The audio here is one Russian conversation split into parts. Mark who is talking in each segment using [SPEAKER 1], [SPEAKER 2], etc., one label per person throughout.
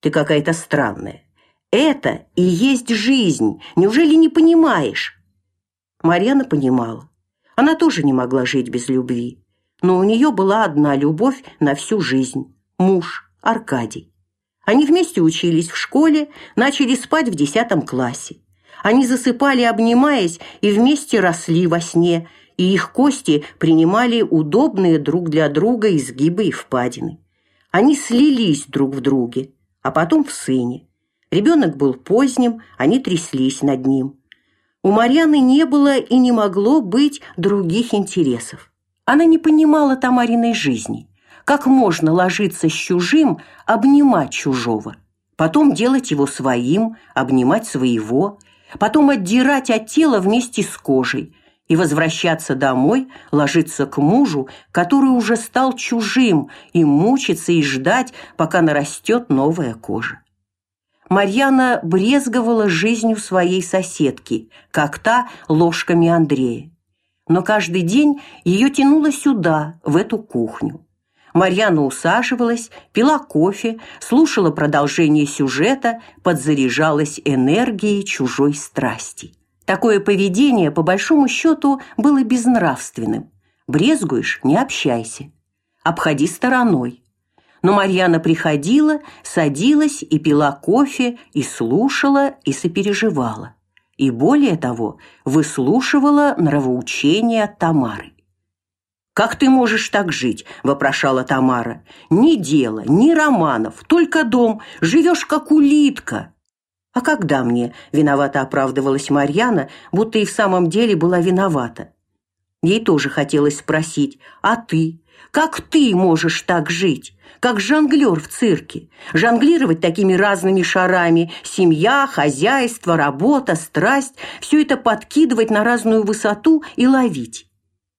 [SPEAKER 1] Ты какая-то странная. Это и есть жизнь. Неужели не понимаешь? Марьяна понимала. Она тоже не могла жить без любви, но у нее была одна любовь на всю жизнь муж Аркадий. Они вместе учились в школе, начали спать в десятом классе. Они засыпали, обнимаясь, и вместе росли во сне, и их кости принимали удобные друг для друга изгибы и впадины. Они слились друг в друге, а потом в сыне. Ребенок был поздним, они тряслись над ним. У Марьяны не было и не могло быть других интересов. Она не понимала Тамариной жизни. Как можно ложиться с чужим, обнимать чужого, потом делать его своим, обнимать своего, потом отдирать от тела вместе с кожей и возвращаться домой, ложиться к мужу, который уже стал чужим, и мучиться и ждать, пока нарастет новая кожа. Марьяна брезговала жизнью своей соседки, как та ложками Андрея. Но каждый день ее тянуло сюда, в эту кухню. Марьяна усаживалась, пила кофе, слушала продолжение сюжета, подзаряжалась энергией чужой страсти. Такое поведение, по большому счету, было безнравственным. Брезгуешь – не общайся. Обходи стороной но Марьяна приходила, садилась и пила кофе, и слушала, и сопереживала. И более того, выслушивала нравоучения Тамары. «Как ты можешь так жить?» – вопрошала Тамара. «Ни дела, ни романов, только дом, живешь как улитка». «А когда мне?» – виновато оправдывалась Марьяна, будто и в самом деле была виновата. Ей тоже хотелось спросить, «А ты? Как ты можешь так жить? как жонглер в цирке. Жонглировать такими разными шарами – семья, хозяйство, работа, страсть – все это подкидывать на разную высоту и ловить.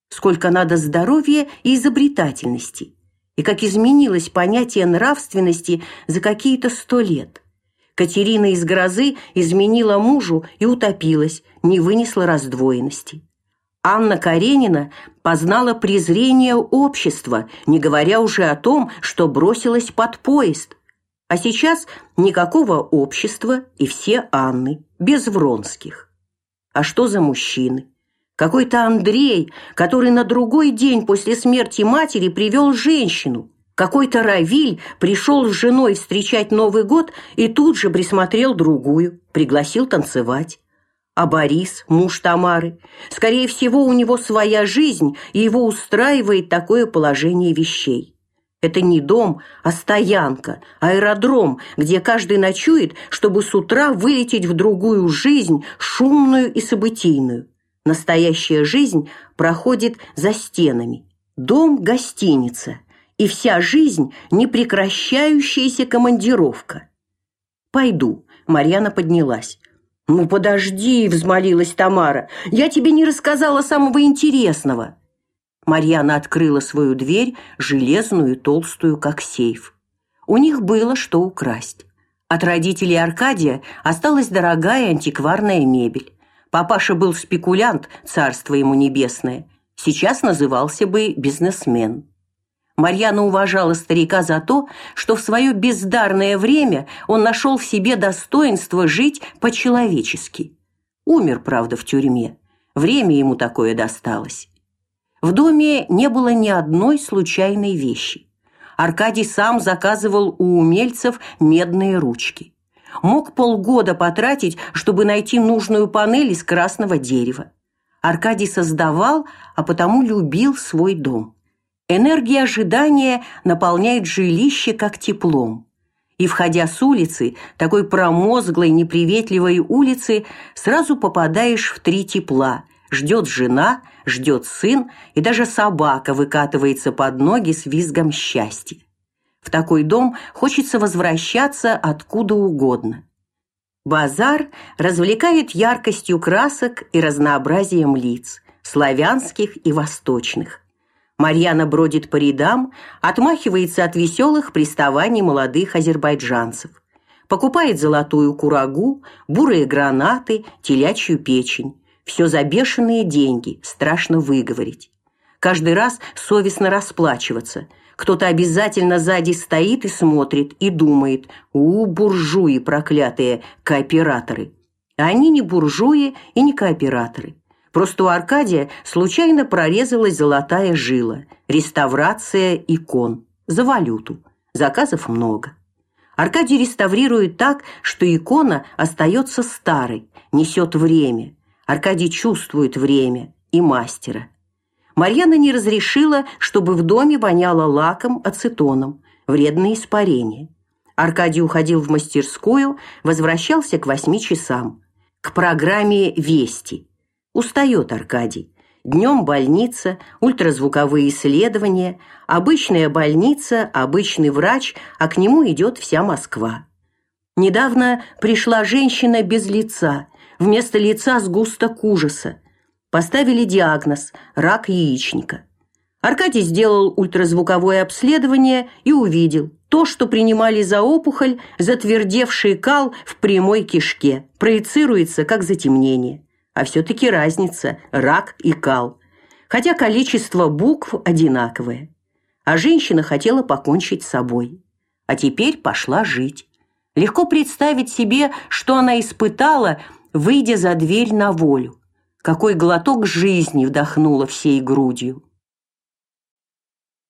[SPEAKER 1] Сколько надо здоровья и изобретательности. И как изменилось понятие нравственности за какие-то сто лет. Катерина из грозы изменила мужу и утопилась, не вынесла раздвоенности. Анна Каренина познала презрение общества, не говоря уже о том, что бросилась под поезд. А сейчас никакого общества и все Анны, без Вронских. А что за мужчины? Какой-то Андрей, который на другой день после смерти матери привел женщину. Какой-то Равиль пришел с женой встречать Новый год и тут же присмотрел другую, пригласил танцевать. А Борис, муж Тамары, скорее всего, у него своя жизнь, и его устраивает такое положение вещей. Это не дом, а стоянка, аэродром, где каждый ночует, чтобы с утра вылететь в другую жизнь, шумную и событийную. Настоящая жизнь проходит за стенами. Дом – гостиница, и вся жизнь – непрекращающаяся командировка. «Пойду», – Марьяна поднялась. «Ну, подожди», — взмолилась Тамара. «Я тебе не рассказала самого интересного». Марьяна открыла свою дверь, железную и толстую, как сейф. У них было что украсть. От родителей Аркадия осталась дорогая антикварная мебель. Папаша был спекулянт, царство ему небесное. Сейчас назывался бы бизнесмен. Марьяна уважала старика за то, что в свое бездарное время он нашел в себе достоинство жить по-человечески. Умер, правда, в тюрьме. Время ему такое досталось. В доме не было ни одной случайной вещи. Аркадий сам заказывал у умельцев медные ручки. Мог полгода потратить, чтобы найти нужную панель из красного дерева. Аркадий создавал, а потому любил свой дом. Энергия ожидания наполняет жилище как теплом. И входя с улицы, такой промозглой, неприветливой улицы, сразу попадаешь в три тепла. Ждет жена, ждет сын, и даже собака выкатывается под ноги с визгом счастья. В такой дом хочется возвращаться откуда угодно. Базар развлекает яркостью красок и разнообразием лиц, славянских и восточных. Марьяна бродит по рядам, отмахивается от веселых приставаний молодых азербайджанцев. Покупает золотую курагу, бурые гранаты, телячью печень. Все за бешеные деньги, страшно выговорить. Каждый раз совестно расплачиваться. Кто-то обязательно сзади стоит и смотрит, и думает, у, буржуи проклятые, кооператоры. А они не буржуи и не кооператоры. Просто у Аркадия случайно прорезалась золотая жила. Реставрация икон. За валюту. Заказов много. Аркадий реставрирует так, что икона остается старой, несет время. Аркадий чувствует время и мастера. Марьяна не разрешила, чтобы в доме воняло лаком, ацетоном, вредные испарения. Аркадий уходил в мастерскую, возвращался к восьми часам. К программе «Вести». Устает Аркадий. Днем больница, ультразвуковые исследования, обычная больница, обычный врач, а к нему идет вся Москва. Недавно пришла женщина без лица, вместо лица сгусток ужаса. Поставили диагноз рак яичника. Аркадий сделал ультразвуковое обследование и увидел то, что принимали за опухоль, затвердевший кал в прямой кишке, проецируется как затемнение. А все таки разница рак и кал. Хотя количество букв одинаковое. А женщина хотела покончить с собой. А теперь пошла жить. Легко представить себе, что она испытала, выйдя за дверь на волю какой глоток жизни вдохнула всей грудью.